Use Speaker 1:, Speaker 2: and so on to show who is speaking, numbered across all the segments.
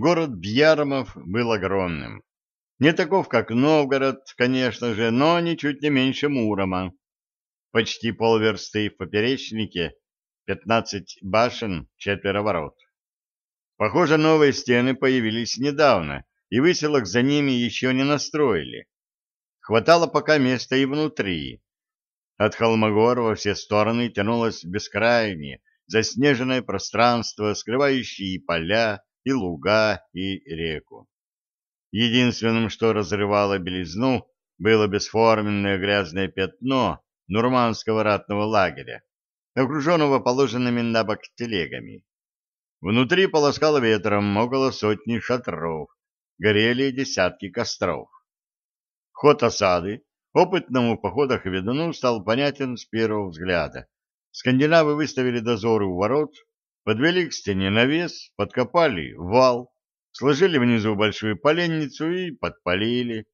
Speaker 1: Город Бьярмов был огромным. Не таков, как Новгород, конечно же, но ничуть не меньше Мурома. Почти полверсты в поперечнике, пятнадцать башен, четверо ворот. Похоже, новые стены появились недавно, и выселок за ними еще не настроили. Хватало пока места и внутри. От Холмогор во все стороны тянулось бескрайнее, заснеженное пространство, скрывающее и поля, и луга, и реку. Единственным, что разрывало белизну, было бесформенное грязное пятно нурманского ратного лагеря, окруженного положенными на бок телегами. Внутри полоскало ветром около сотни шатров, горели десятки костров. Ход осады опытному в походах ведуну стал понятен с первого взгляда. Скандинавы выставили дозоры у ворот, подвели к стене навес, подкопали вал, сложили внизу большую поленницу и подпалили.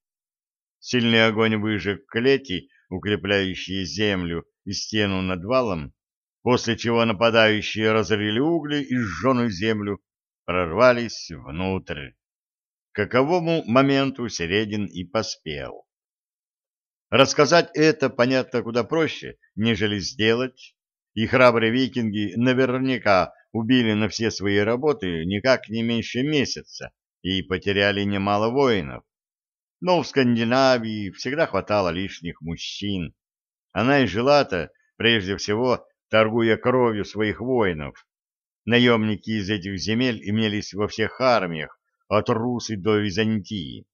Speaker 1: Сильный огонь выжег клети, укрепляющие землю и стену над валом, после чего нападающие разрыли угли и сжженную землю, прорвались внутрь. Каковому моменту Середин и поспел. Рассказать это, понятно, куда проще, нежели сделать, и храбрые викинги наверняка убили на все свои работы никак не меньше месяца и потеряли немало воинов. Но в Скандинавии всегда хватало лишних мужчин. Она и жила-то, прежде всего, торгуя кровью своих воинов. Наемники из этих земель имелись во всех армиях, от Руси до Византии,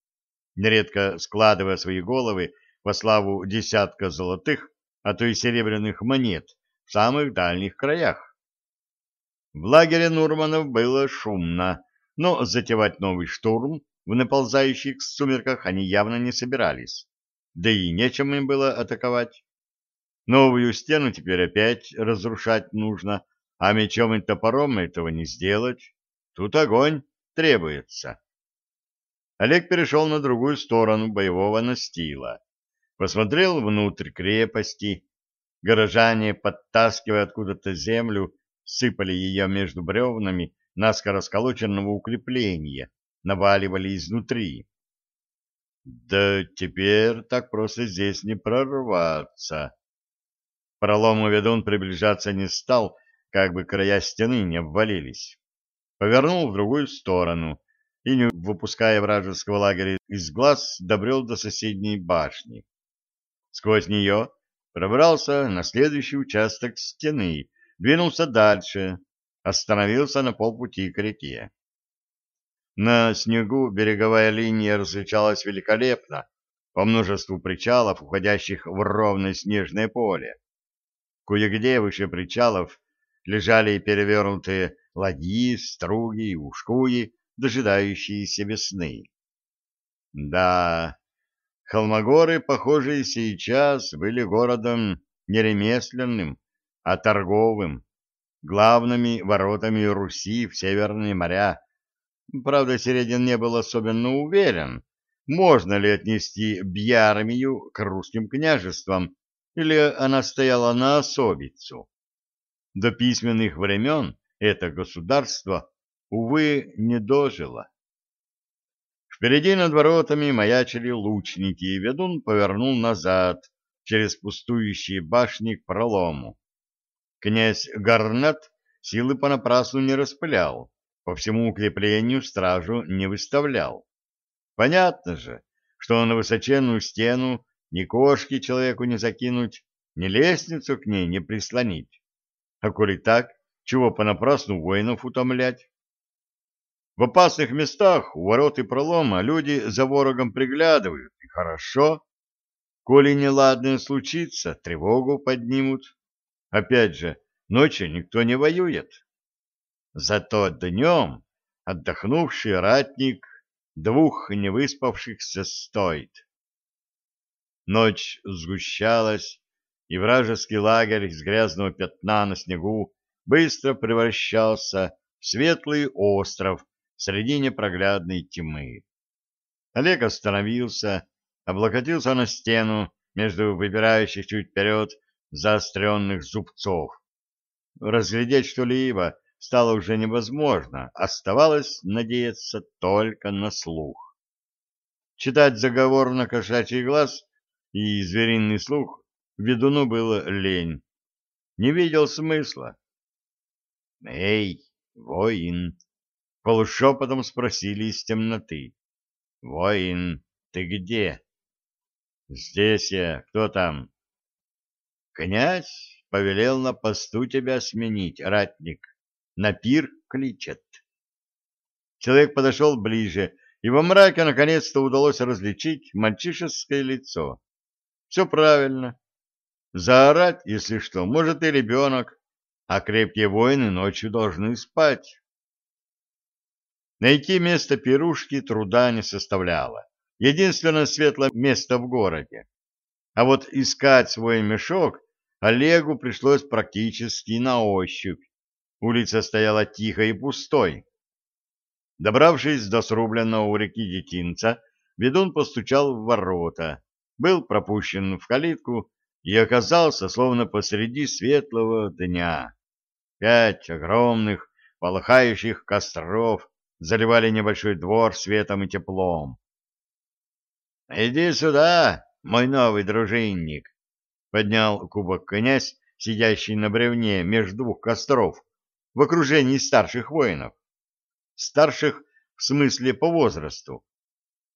Speaker 1: нередко складывая свои головы во славу десятка золотых, а то и серебряных монет в самых дальних краях. В лагере Нурманов было шумно, но затевать новый штурм в наползающих сумерках они явно не собирались, да и нечем им было атаковать. Новую стену теперь опять разрушать нужно, а мечом и топором этого не сделать. Тут огонь требуется. Олег перешел на другую сторону боевого настила. Посмотрел внутрь крепости. Горожане, подтаскивая откуда-то землю, сыпали ее между бревнами наскоро сколоченного укрепления, наваливали изнутри. Да теперь так просто здесь не прорваться пролому ведун приближаться не стал, как бы края стены не обвалились. Повернул в другую сторону и, не выпуская вражеского лагеря из глаз, добрел до соседней башни. Сквозь нее пробрался на следующий участок стены, двинулся дальше, остановился на полпути к реке. На снегу береговая линия различалась великолепно, по множеству причалов, уходящих в ровное снежное поле. Кое-где выше причалов лежали перевернутые ладьи, струги и ушкуи, дожидающиеся весны. Да, Холмогоры, похоже, сейчас были городом не ремесленным, а торговым, главными воротами Руси в Северные моря. Правда, Середин не был особенно уверен, можно ли отнести Бьярмию к русским княжествам или она стояла на особицу. До письменных времен это государство, увы, не дожило. Впереди над воротами маячили лучники, и ведун повернул назад через пустующие башни к пролому. Князь Гарнет силы понапрасну не распылял, по всему укреплению стражу не выставлял. Понятно же, что на высоченную стену ни кошки человеку не закинуть, ни лестницу к ней не прислонить. А коли так, чего понапрасну воинов утомлять? В опасных местах у ворот и пролома люди за ворогом приглядывают, и хорошо. Коли неладное случится, тревогу поднимут. Опять же, ночью никто не воюет. Зато днем отдохнувший ратник двух невыспавшихся стоит. Ночь сгущалась, и вражеский лагерь из грязного пятна на снегу быстро превращался в светлый остров среди непроглядной тьмы. Олег остановился, облокотился на стену между выбирающих чуть вперед заостренных зубцов. Разглядеть что-либо стало уже невозможно, оставалось надеяться только на слух. Читать заговор на кошачий глаз и звериный слух ведуну было лень. Не видел смысла. «Эй, воин!» — полушепотом спросили из темноты. «Воин, ты где?» «Здесь я. Кто там?» «Князь повелел на посту тебя сменить, ратник. На пир кличет». Человек подошел ближе, и во мраке наконец-то удалось различить мальчишеское лицо. Все правильно. Заорать, если что, может и ребенок, а крепкие воины ночью должны спать. Найти место пирушки труда не составляло. Единственное светлое место в городе. А вот искать свой мешок Олегу пришлось практически на ощупь. Улица стояла тихой и пустой. Добравшись до срубленного у реки детинца, ведун постучал в ворота, был пропущен в калитку и оказался словно посреди светлого дня. Пять огромных полыхающих костров заливали небольшой двор светом и теплом. — Иди сюда, мой новый дружинник! — поднял кубок князь, сидящий на бревне между двух костров, в окружении старших воинов. Старших в смысле по возрасту.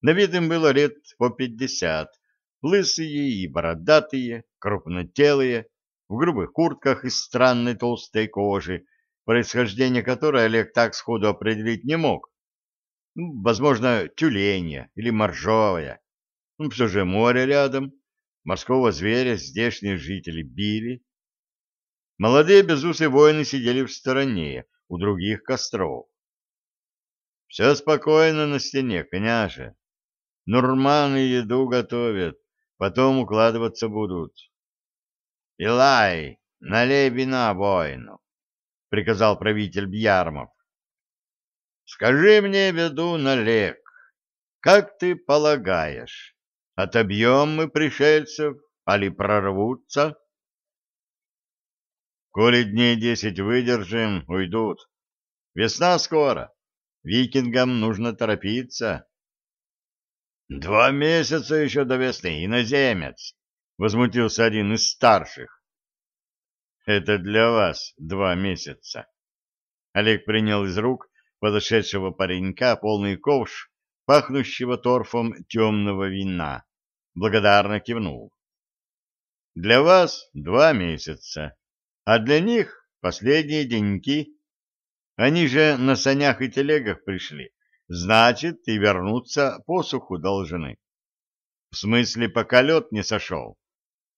Speaker 1: На вид им было лет по пятьдесят, лысые и бородатые, крупнотелые, в грубых куртках из странной толстой кожи, происхождение которой Олег так сходу определить не мог. Ну, возможно, тюленья или моржовая. Ну, все же море рядом, морского зверя здешние жители били. Молодые безусые воины сидели в стороне, у других костров. Все спокойно на стене, княже. Нурманы еду готовят, потом укладываться будут. — Илай, налей вина воину, — приказал правитель Бьярмов. — Скажи мне, веду Налег, как ты полагаешь, отобьем мы пришельцев, али прорвутся? — Коли дней десять выдержим, уйдут. Весна скоро, викингам нужно торопиться. — Два месяца еще до весны, иноземец, — возмутился один из старших. — Это для вас два месяца. Олег принял из рук подошедшего паренька полный ковш, пахнущего торфом темного вина. Благодарно кивнул. — Для вас два месяца, а для них последние деньки. Они же на санях и телегах пришли, значит, и вернуться по суху должны. В смысле, пока лед не сошел.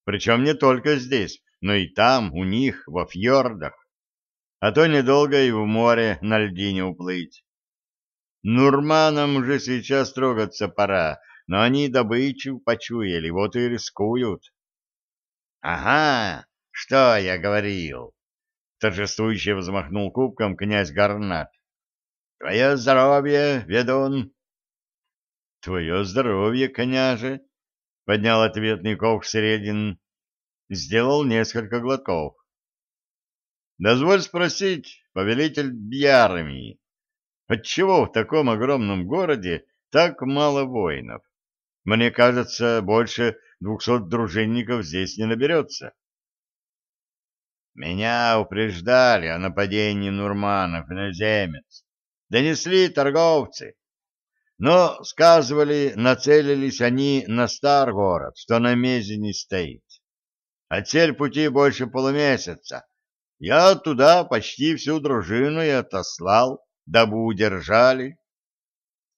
Speaker 1: Причем не только здесь, но и там, у них, во фьордах. А то недолго и в море на льдине уплыть. Нурманам уже сейчас трогаться пора, но они добычу почуяли, вот и рискуют. — Ага, что я говорил? — торжествующе взмахнул кубком князь Гарнат. — Твое здоровье, ведун! — Твое здоровье, княже! поднял ответный ковш Середин, сделал несколько глотков. Дозволь спросить, повелитель Бьярами, отчего в таком огромном городе так мало воинов? Мне кажется, больше двухсот дружинников здесь не наберется. Меня упреждали о нападении нурманов на земец. Донесли торговцы. Но, сказывали, нацелились они на стар город, что на мезе не стоит. А цель пути больше полумесяца. Я туда почти всю дружину и отослал, дабы удержали.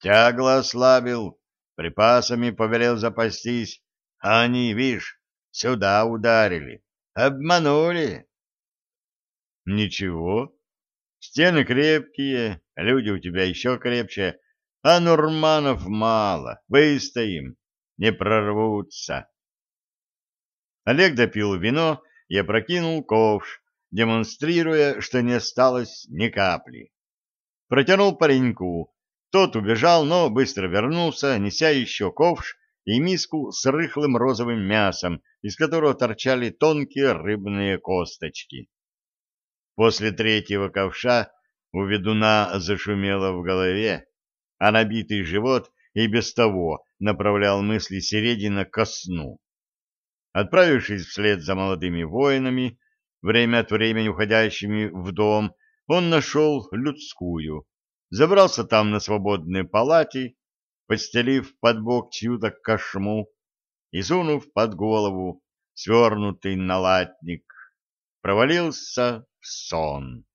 Speaker 1: Тягло ослабил, припасами повелел запастись, а они, видишь, сюда ударили, обманули. Ничего, стены крепкие, люди у тебя еще крепче, а нурманов мало, выстоим, не прорвутся. Олег допил вино и опрокинул ковш, демонстрируя, что не осталось ни капли. Протянул пареньку. Тот убежал, но быстро вернулся, неся еще ковш и миску с рыхлым розовым мясом, из которого торчали тонкие рыбные косточки. После третьего ковша У ведуна зашумело в голове, а набитый живот и без того направлял мысли Середина ко сну. Отправившись вслед за молодыми воинами, время от времени уходящими в дом, он нашел людскую, забрался там на свободные палати, подстелив под бок чью-то кошму и сунув под голову свернутый налатник, провалился в сон.